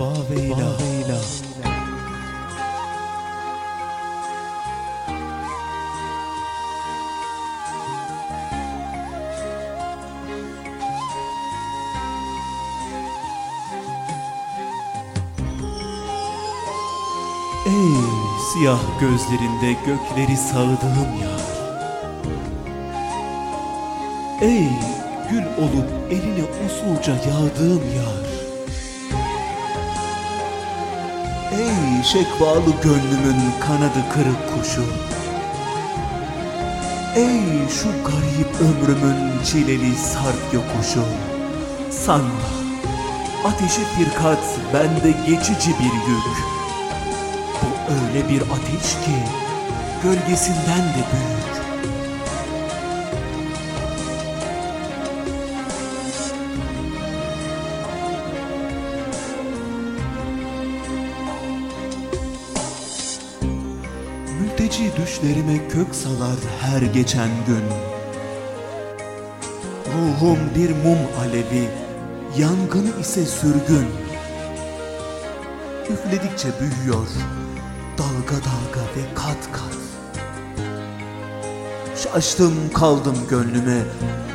Bağveyla. Bağveyla. Ey siyah gözlerinde gökleri sağdığım yar Ey gül olup eline usulca yağdığım yar Ey şekvalı gönlümün kanadı kırık kuşu. Ey şu garip ömrümün çileli sarp yokuşu. Sanma ateşi firkat bende geçici bir yük. Bu öyle bir ateş ki gölgesinden de büyük Mülteci düşlerime kök salar her geçen gün. Ruhum bir mum alevi, yangını ise sürgün. Üfledikçe büyüyor, dalga dalga ve kat kat. Şaştım kaldım gönlüme,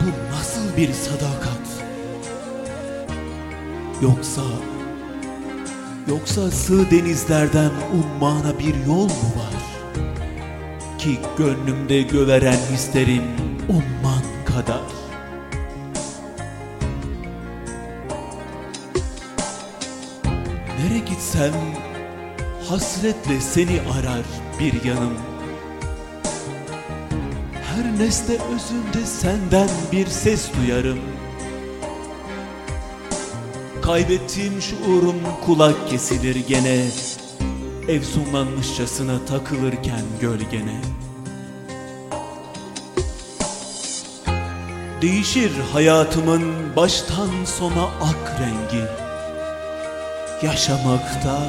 bu nasıl bir sadakat? Yoksa, yoksa sığ denizlerden ummana bir yol mu var? Ki gönlümde göveren hislerim umman kadar. Nere gitsem hasretle seni arar bir yanım. Her nesne özünde senden bir ses duyarım. Kaybettiğim şuurum kulak kesilir gene Efsunlanmışçasına takılırken gölgene Değişir hayatımın baştan sona ak rengi. Yaşamakta,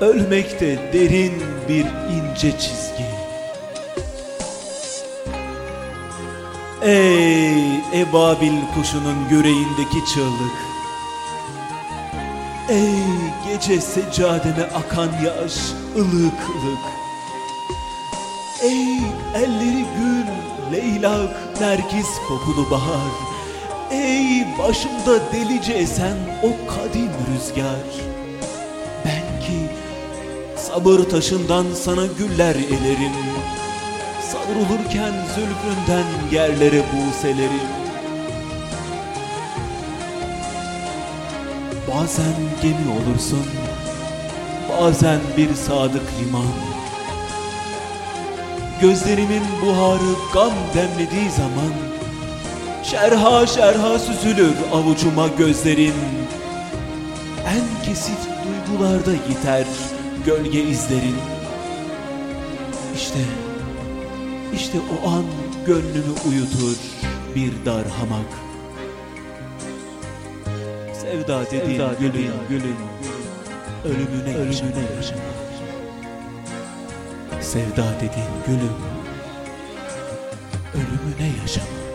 ölmekte derin bir ince çizgi. Ey ebabil kuşunun yüreğindeki çığlık. Ey gece seccademe akan yaş ılık ılık. Ey elleri gül, leylak, nergis kokulu bahar. Ey başımda delice esen o kadim rüzgar. Ben ki sabır taşından sana güller elerim. Savrulurken zülfünden yerlere buğselerim Bazen gemi olursun, bazen bir sadık liman. Gözlerimin buharı gam demlediği zaman, şerha şerha süzülür avucuma gözlerin. En kesif duygularda gider gölge izlerin. İşte, işte o an gönlümü uyutur bir dar hamak. Sevda dediğin Sevda gülün, dediğin gülün ölümüne, ölümüne yaşamak. Sevda dediğin gülüm ölümüne yaşamak.